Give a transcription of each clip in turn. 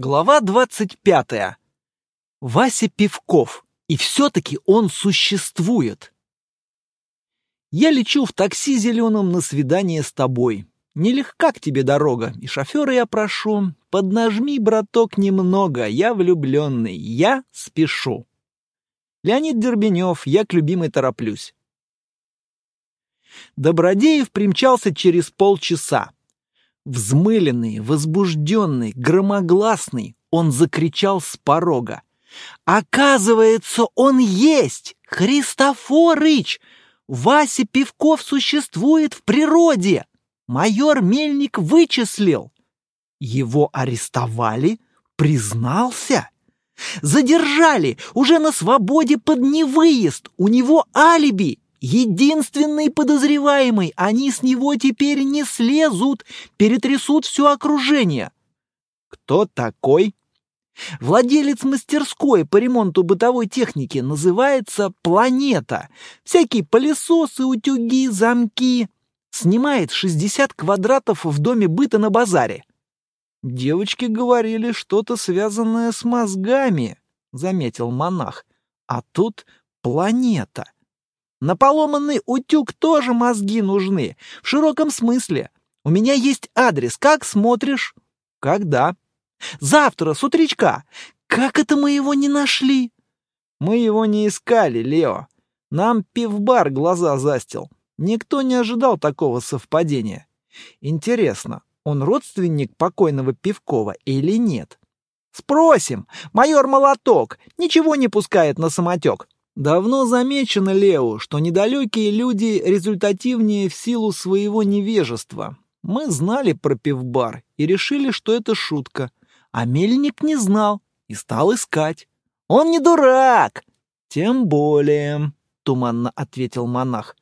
Глава двадцать пятая. Вася Пивков. И все-таки он существует. Я лечу в такси зеленом на свидание с тобой. Нелегка к тебе дорога, и шофера я прошу, поднажми, браток, немного, я влюбленный, я спешу. Леонид Дербенев, я к любимой тороплюсь. Добродеев примчался через полчаса. Взмыленный, возбужденный, громогласный, он закричал с порога. «Оказывается, он есть! Христофорыч! Вася Пивков существует в природе! Майор Мельник вычислил!» Его арестовали? Признался? Задержали! Уже на свободе под невыезд! У него алиби! Единственный подозреваемый, они с него теперь не слезут, перетрясут все окружение. Кто такой? Владелец мастерской по ремонту бытовой техники называется «Планета». Всякие пылесосы, утюги, замки. Снимает 60 квадратов в доме быта на базаре. Девочки говорили что-то связанное с мозгами, заметил монах. А тут планета. На поломанный утюг тоже мозги нужны, в широком смысле. У меня есть адрес, как смотришь? Когда? Завтра, с утречка. Как это мы его не нашли? Мы его не искали, Лео. Нам пивбар глаза застил. Никто не ожидал такого совпадения. Интересно, он родственник покойного Пивкова или нет? Спросим. Майор Молоток ничего не пускает на самотек. Давно замечено, Лео, что недалекие люди результативнее в силу своего невежества. Мы знали про пивбар и решили, что это шутка. А мельник не знал и стал искать. Он не дурак! Тем более, — туманно ответил монах.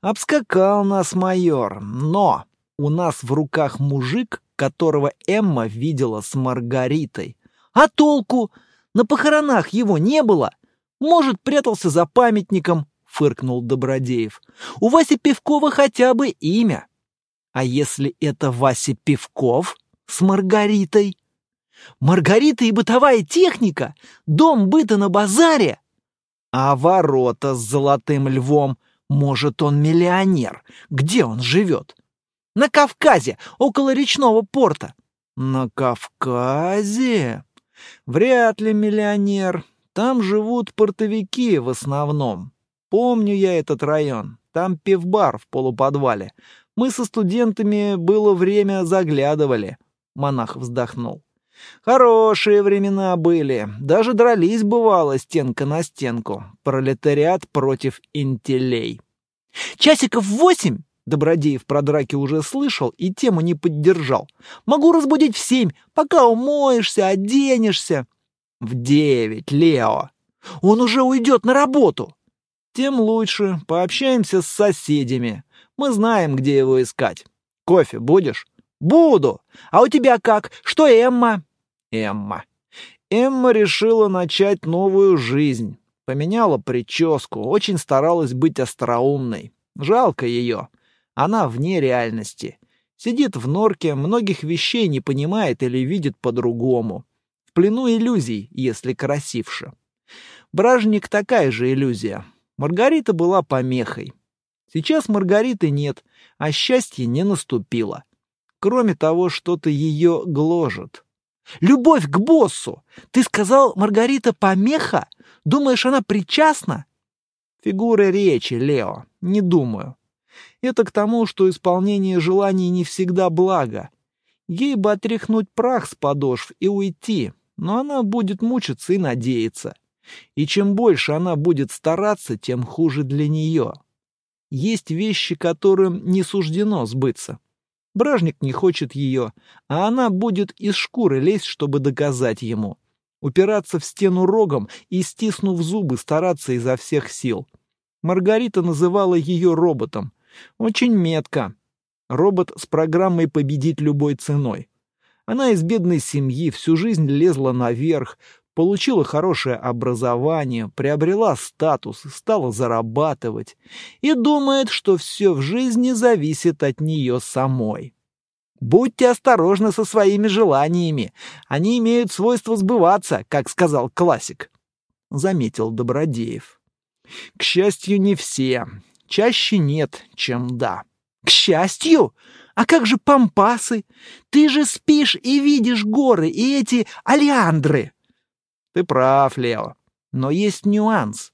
Обскакал нас майор, но у нас в руках мужик, которого Эмма видела с Маргаритой. А толку? На похоронах его не было. — может, прятался за памятником, фыркнул Добродеев. У Васи Пивкова хотя бы имя. А если это Вася Пивков с Маргаритой? Маргарита и бытовая техника? Дом быта на базаре? А ворота с золотым львом? Может, он миллионер? Где он живет? На Кавказе, около речного порта. На Кавказе? Вряд ли миллионер. Там живут портовики в основном. Помню я этот район. Там пивбар в полуподвале. Мы со студентами было время заглядывали. Монах вздохнул. Хорошие времена были. Даже дрались бывало стенка на стенку. Пролетариат против интеллей. Часиков восемь? Добродеев про драки уже слышал и тему не поддержал. Могу разбудить в семь, пока умоешься, оденешься. В девять, Лео. Он уже уйдет на работу. Тем лучше. Пообщаемся с соседями. Мы знаем, где его искать. Кофе будешь? Буду. А у тебя как? Что Эмма? Эмма. Эмма решила начать новую жизнь. Поменяла прическу, очень старалась быть остроумной. Жалко ее. Она вне реальности. Сидит в норке, многих вещей не понимает или видит по-другому плену иллюзий, если красивше. Бражник такая же иллюзия. Маргарита была помехой. Сейчас Маргариты нет, а счастье не наступило. Кроме того, что-то ее гложет. «Любовь к боссу! Ты сказал, Маргарита помеха? Думаешь, она причастна?» Фигура речи, Лео, не думаю. Это к тому, что исполнение желаний не всегда благо. Ей бы отряхнуть прах с подошв и уйти, но она будет мучиться и надеяться. И чем больше она будет стараться, тем хуже для нее. Есть вещи, которым не суждено сбыться. Бражник не хочет ее, а она будет из шкуры лезть, чтобы доказать ему. Упираться в стену рогом и, стиснув зубы, стараться изо всех сил. Маргарита называла ее роботом. Очень метко. Робот с программой победить любой ценой. Она из бедной семьи, всю жизнь лезла наверх, получила хорошее образование, приобрела статус, стала зарабатывать и думает, что все в жизни зависит от нее самой. Будьте осторожны со своими желаниями. Они имеют свойство сбываться, как сказал классик», — заметил Добродеев. «К счастью, не все. Чаще нет, чем да». «К счастью? А как же пампасы? Ты же спишь и видишь горы и эти алиандры!» «Ты прав, Лео. Но есть нюанс.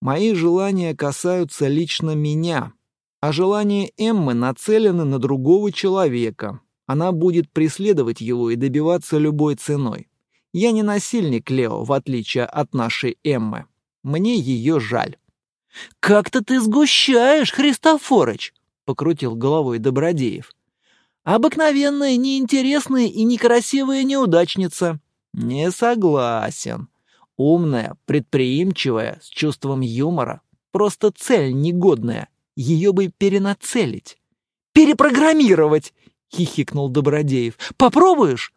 Мои желания касаются лично меня, а желания Эммы нацелены на другого человека. Она будет преследовать его и добиваться любой ценой. Я не насильник, Лео, в отличие от нашей Эммы. Мне ее жаль. «Как-то ты сгущаешь, Христофорыч!» — покрутил головой Добродеев. «Обыкновенная, неинтересная и некрасивая неудачница». «Не согласен. Умная, предприимчивая, с чувством юмора. Просто цель негодная. Ее бы перенацелить. «Перепрограммировать!» — хихикнул Добродеев. «Попробуешь?»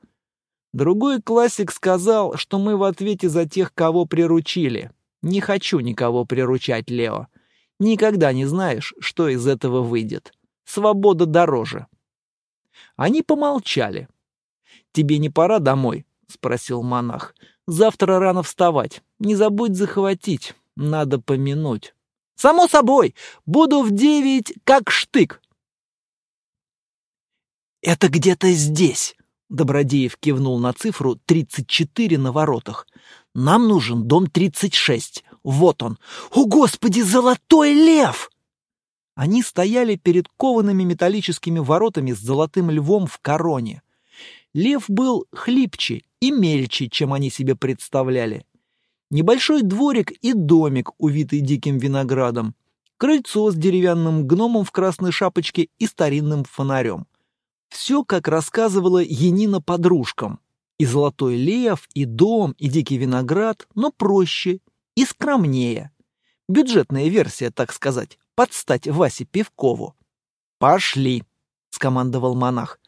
Другой классик сказал, что мы в ответе за тех, кого приручили. Не хочу никого приручать, Лео. Никогда не знаешь, что из этого выйдет. Свобода дороже. Они помолчали. «Тебе не пора домой?» — спросил монах. Завтра рано вставать. Не забудь захватить. Надо помянуть. Само собой, буду в девять как штык. Это где-то здесь. Добродеев кивнул на цифру 34 на воротах. Нам нужен дом 36. Вот он. О, Господи, золотой лев! Они стояли перед коваными металлическими воротами с золотым львом в короне. Лев был хлипче и мельче, чем они себе представляли. Небольшой дворик и домик, увитый диким виноградом. Крыльцо с деревянным гномом в красной шапочке и старинным фонарем. Все, как рассказывала Енина подружкам. И золотой лев, и дом, и дикий виноград, но проще и скромнее. Бюджетная версия, так сказать, под стать Васе Пивкову. «Пошли», — скомандовал монах.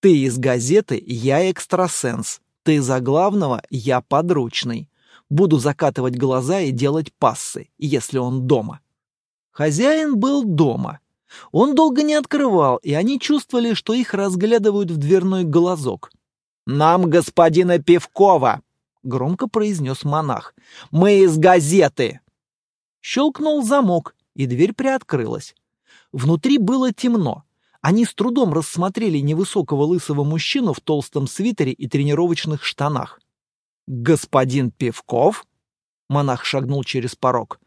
«Ты из газеты, я экстрасенс. Ты за главного, я подручный. Буду закатывать глаза и делать пассы, если он дома. Хозяин был дома. Он долго не открывал, и они чувствовали, что их разглядывают в дверной глазок. «Нам господина Пивкова!» — громко произнес монах. «Мы из газеты!» Щелкнул замок, и дверь приоткрылась. Внутри было темно. Они с трудом рассмотрели невысокого лысого мужчину в толстом свитере и тренировочных штанах. «Господин Певков?» Монах шагнул через порог.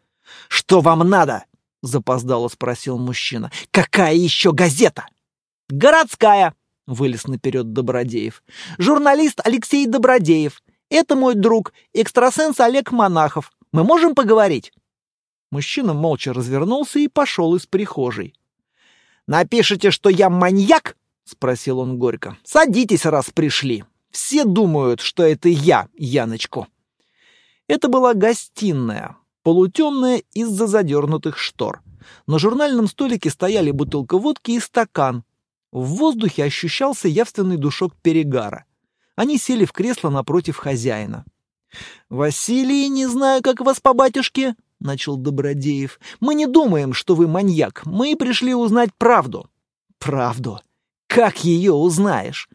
«Что вам надо?» — запоздало спросил мужчина. «Какая еще газета?» «Городская!» — вылез наперед Добродеев. «Журналист Алексей Добродеев. Это мой друг, экстрасенс Олег Монахов. Мы можем поговорить?» Мужчина молча развернулся и пошел из прихожей. «Напишите, что я маньяк?» — спросил он горько. «Садитесь, раз пришли. Все думают, что это я, Яночку». Это была гостиная, полутемная из-за задернутых штор. На журнальном столике стояли бутылка водки и стакан. В воздухе ощущался явственный душок перегара. Они сели в кресло напротив хозяина. «Василий, не знаю, как вас по батюшке», — начал Добродеев. «Мы не думаем, что вы маньяк. Мы пришли узнать правду». «Правду? Как ее узнаешь?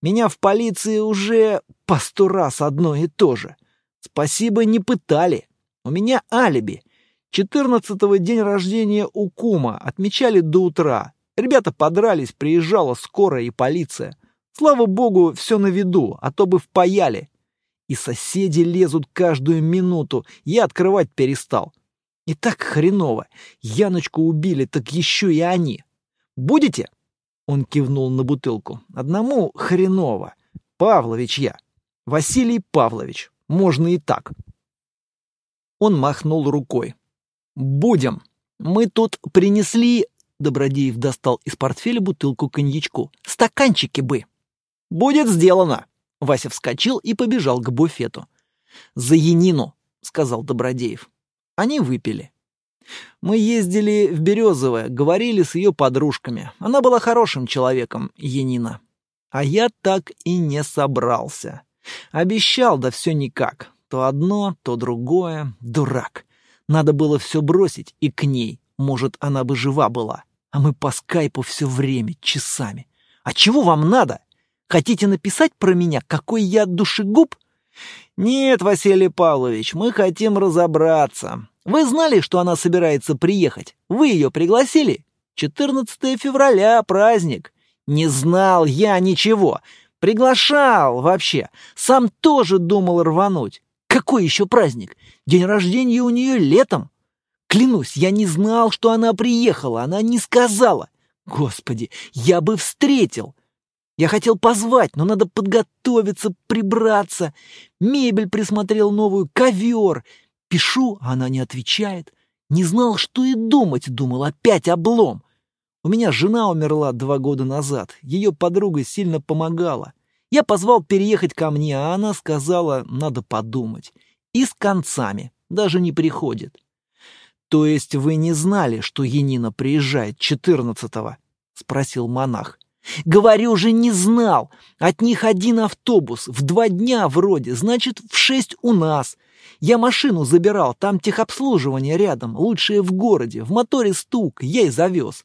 Меня в полиции уже по сто раз одно и то же. Спасибо, не пытали. У меня алиби. Четырнадцатого день рождения у кума отмечали до утра. Ребята подрались, приезжала скорая и полиция. Слава богу, все на виду, а то бы впаяли. И соседи лезут каждую минуту. Я открывать перестал. И так хреново. Яночку убили, так еще и они. Будете? Он кивнул на бутылку. Одному хреново. Павлович я. Василий Павлович. Можно и так. Он махнул рукой. Будем. Мы тут принесли... Добродеев достал из портфеля бутылку коньячку. Стаканчики бы. Будет сделано. Вася вскочил и побежал к буфету. «За Янину!» — сказал Добродеев. Они выпили. Мы ездили в Березовое, говорили с ее подружками. Она была хорошим человеком, Янина. А я так и не собрался. Обещал, да все никак. То одно, то другое. Дурак. Надо было все бросить и к ней. Может, она бы жива была. А мы по скайпу все время, часами. А чего вам надо? Хотите написать про меня, какой я душегуб? Нет, Василий Павлович, мы хотим разобраться. Вы знали, что она собирается приехать? Вы ее пригласили? 14 февраля, праздник. Не знал я ничего. Приглашал вообще. Сам тоже думал рвануть. Какой еще праздник? День рождения у нее летом. Клянусь, я не знал, что она приехала. Она не сказала. Господи, я бы встретил. Я хотел позвать, но надо подготовиться, прибраться. Мебель присмотрел новую, ковер. Пишу, а она не отвечает. Не знал, что и думать, думал, опять облом. У меня жена умерла два года назад. Ее подруга сильно помогала. Я позвал переехать ко мне, а она сказала, надо подумать. И с концами. Даже не приходит. То есть вы не знали, что Енина приезжает четырнадцатого? Спросил монах. Говорю же, не знал. От них один автобус. В два дня вроде. Значит, в шесть у нас. Я машину забирал. Там техобслуживание рядом. Лучшее в городе. В моторе стук. Я и завез.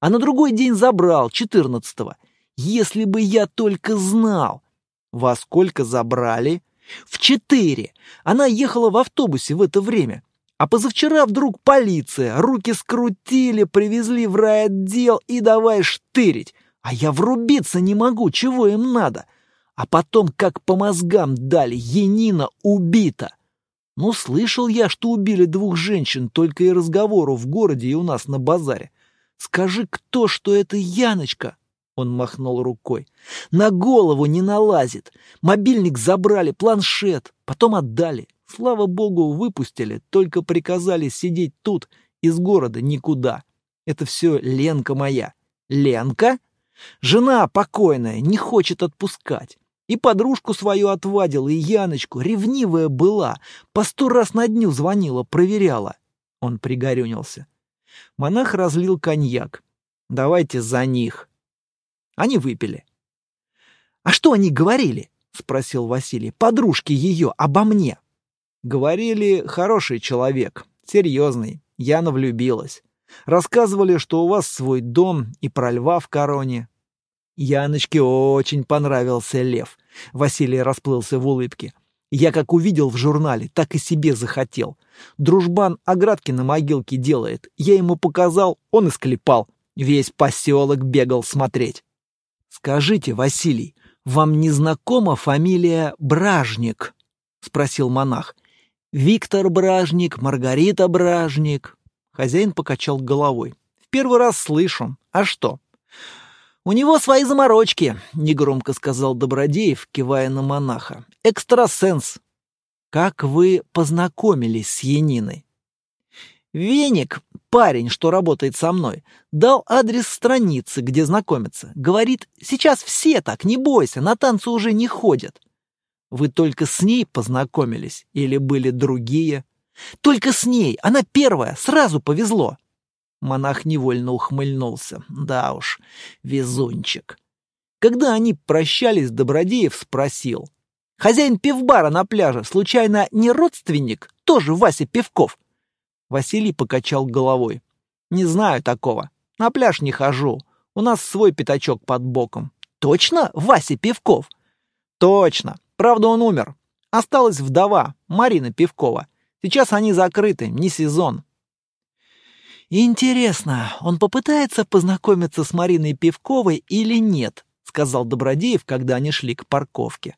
А на другой день забрал. Четырнадцатого. Если бы я только знал. Во сколько забрали? В четыре. Она ехала в автобусе в это время. А позавчера вдруг полиция. Руки скрутили, привезли в райотдел и давай штырить. А я врубиться не могу, чего им надо. А потом, как по мозгам дали, Енина убита. Ну, слышал я, что убили двух женщин, только и разговору в городе и у нас на базаре. Скажи, кто, что это Яночка? Он махнул рукой. На голову не налазит. Мобильник забрали, планшет, потом отдали. Слава богу, выпустили, только приказали сидеть тут, из города никуда. Это все Ленка моя. Ленка? Жена покойная, не хочет отпускать. И подружку свою отвадила, и Яночку, ревнивая была, по сто раз на дню звонила, проверяла. Он пригорюнился. Монах разлил коньяк. «Давайте за них». Они выпили. «А что они говорили?» — спросил Василий. «Подружки ее обо мне». Говорили, хороший человек, серьезный. Яна влюбилась. Рассказывали, что у вас свой дом и про льва в короне. Яночке очень понравился лев. Василий расплылся в улыбке. Я как увидел в журнале, так и себе захотел. Дружбан оградки на могилке делает. Я ему показал, он и склепал. Весь поселок бегал смотреть. Скажите, Василий, вам не знакома фамилия Бражник? Спросил монах. Виктор Бражник, Маргарита Бражник. Хозяин покачал головой. В первый раз слышу. А что? У него свои заморочки, негромко сказал Добродеев, кивая на монаха. Экстрасенс. Как вы познакомились с Яниной? Веник, парень, что работает со мной, дал адрес страницы, где знакомиться. Говорит, сейчас все так, не бойся, на танцы уже не ходят. Вы только с ней познакомились или были другие? Только с ней, она первая, сразу повезло. Монах невольно ухмыльнулся. Да уж, везунчик. Когда они прощались, Добродеев спросил. Хозяин пивбара на пляже, случайно, не родственник? Тоже Вася Пивков? Василий покачал головой. Не знаю такого. На пляж не хожу. У нас свой пятачок под боком. Точно Вася Пивков? Точно. Правда, он умер. Осталась вдова, Марина Пивкова. Сейчас они закрыты, не сезон. Интересно, он попытается познакомиться с Мариной Пивковой или нет? сказал Добродеев, когда они шли к парковке.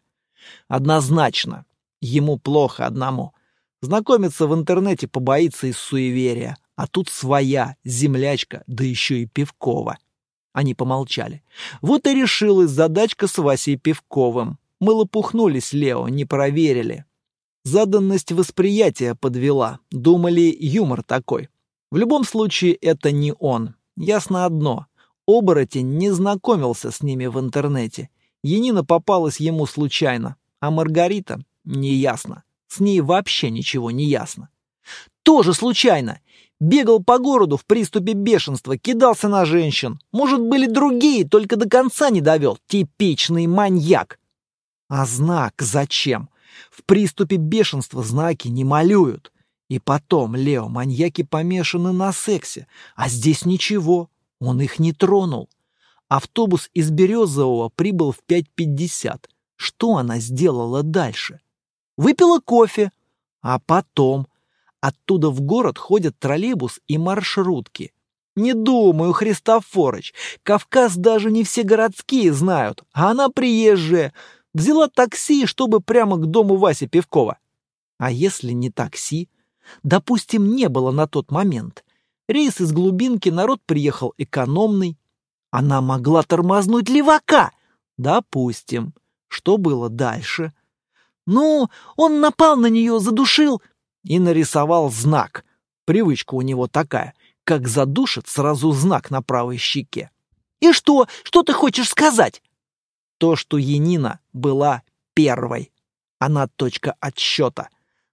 Однозначно. Ему плохо одному. Знакомиться в интернете побоится из суеверия. А тут своя, землячка, да еще и Пивкова. Они помолчали. Вот и решилась задачка с Васей Пивковым. Мы лопухнулись, Лео, не проверили. Заданность восприятия подвела. Думали, юмор такой. В любом случае, это не он. Ясно одно. Оборотень не знакомился с ними в интернете. Енина попалась ему случайно. А Маргарита — неясно. С ней вообще ничего не ясно. Тоже случайно. Бегал по городу в приступе бешенства, кидался на женщин. Может, были другие, только до конца не довел. Типичный маньяк. А знак зачем? В приступе бешенства знаки не малюют. И потом, Лео, маньяки помешаны на сексе, а здесь ничего, он их не тронул. Автобус из Березового прибыл в 5.50. Что она сделала дальше? Выпила кофе. А потом... Оттуда в город ходят троллейбус и маршрутки. Не думаю, Христофорыч, Кавказ даже не все городские знают, а она приезжая. Взяла такси, чтобы прямо к дому Васи Пивкова. А если не такси? Допустим, не было на тот момент. Рейс из глубинки, народ приехал экономный. Она могла тормознуть левака. Допустим. Что было дальше? Ну, он напал на нее, задушил и нарисовал знак. Привычка у него такая. Как задушит, сразу знак на правой щеке. И что? Что ты хочешь сказать? То, что Янина была первой. Она точка отсчета.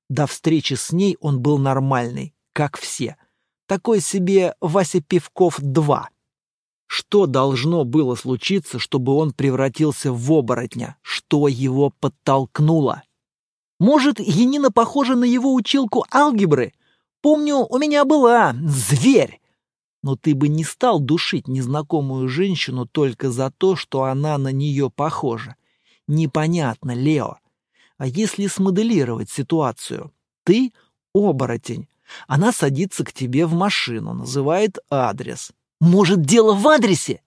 До встречи с ней он был нормальный, как все. Такой себе Вася Пивков-2. Что должно было случиться, чтобы он превратился в оборотня? Что его подтолкнуло? Может, Янина похожа на его училку алгебры? Помню, у меня была зверь. Но ты бы не стал душить незнакомую женщину только за то, что она на нее похожа. Непонятно, Лео. А если смоделировать ситуацию? Ты — оборотень. Она садится к тебе в машину, называет адрес. Может, дело в адресе?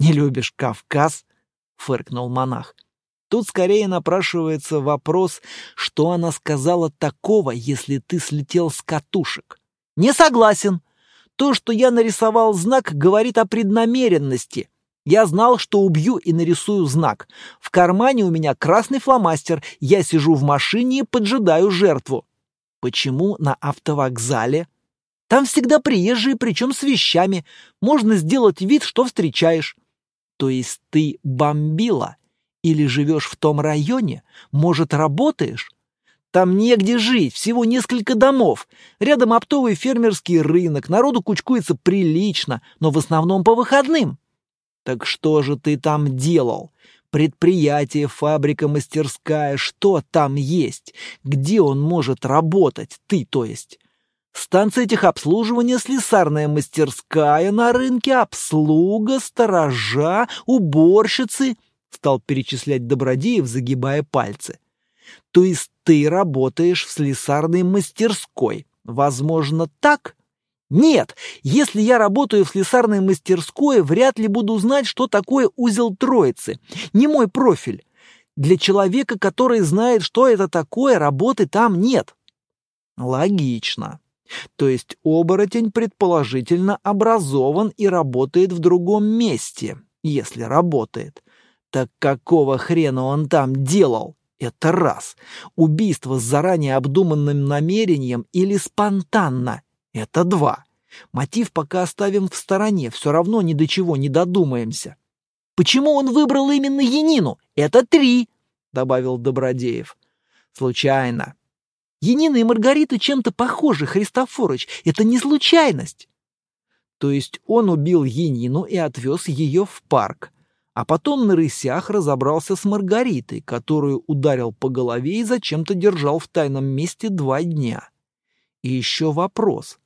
Не любишь Кавказ? Фыркнул монах. Тут скорее напрашивается вопрос, что она сказала такого, если ты слетел с катушек. Не согласен. То, что я нарисовал знак, говорит о преднамеренности. Я знал, что убью и нарисую знак. В кармане у меня красный фломастер. Я сижу в машине и поджидаю жертву. Почему на автовокзале? Там всегда приезжие, причем с вещами. Можно сделать вид, что встречаешь. То есть ты бомбила? Или живешь в том районе? Может, работаешь? Там негде жить, всего несколько домов. Рядом оптовый фермерский рынок, народу кучкуется прилично, но в основном по выходным. Так что же ты там делал? Предприятие, фабрика, мастерская, что там есть? Где он может работать, ты то есть? Станция техобслуживания, слесарная мастерская на рынке, обслуга, сторожа, уборщицы, стал перечислять Добродеев, загибая пальцы. То есть ты работаешь в слесарной мастерской. Возможно, так? Нет, если я работаю в слесарной мастерской, вряд ли буду знать, что такое узел троицы. Не мой профиль. Для человека, который знает, что это такое, работы там нет. Логично. То есть оборотень предположительно образован и работает в другом месте, если работает. Так какого хрена он там делал? Это раз. Убийство с заранее обдуманным намерением или спонтанно? Это два. Мотив пока оставим в стороне, все равно ни до чего не додумаемся. Почему он выбрал именно Янину? Это три, добавил Добродеев. Случайно. Янина и Маргарита чем-то похожи, Христофорыч. Это не случайность. То есть он убил Янину и отвез ее в парк, а потом на рысях разобрался с Маргаритой, которую ударил по голове и зачем-то держал в тайном месте два дня. И еще вопрос.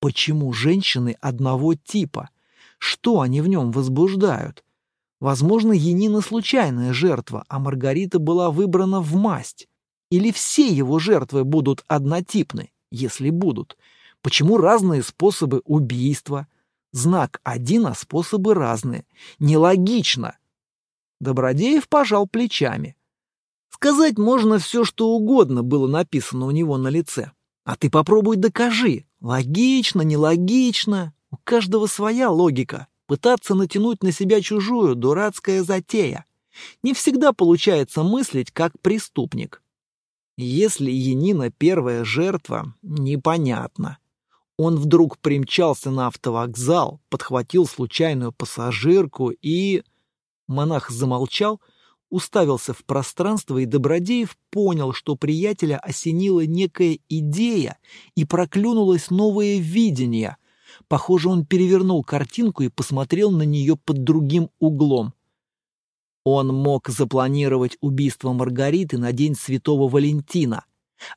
Почему женщины одного типа? Что они в нем возбуждают? Возможно, Енина случайная жертва, а Маргарита была выбрана в масть. Или все его жертвы будут однотипны, если будут? Почему разные способы убийства? Знак один, а способы разные. Нелогично. Добродеев пожал плечами. Сказать можно все, что угодно было написано у него на лице. А ты попробуй докажи, Логично, нелогично. У каждого своя логика. Пытаться натянуть на себя чужую — дурацкая затея. Не всегда получается мыслить как преступник. Если Янина первая жертва, непонятно. Он вдруг примчался на автовокзал, подхватил случайную пассажирку и... Монах замолчал, уставился в пространство, и Добродеев понял, что приятеля осенила некая идея и проклюнулось новое видение. Похоже, он перевернул картинку и посмотрел на нее под другим углом. Он мог запланировать убийство Маргариты на день Святого Валентина,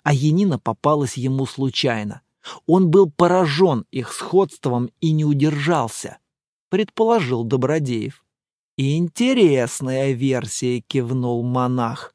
а Янина попалась ему случайно. Он был поражен их сходством и не удержался, предположил Добродеев. «Интересная версия», — кивнул монах.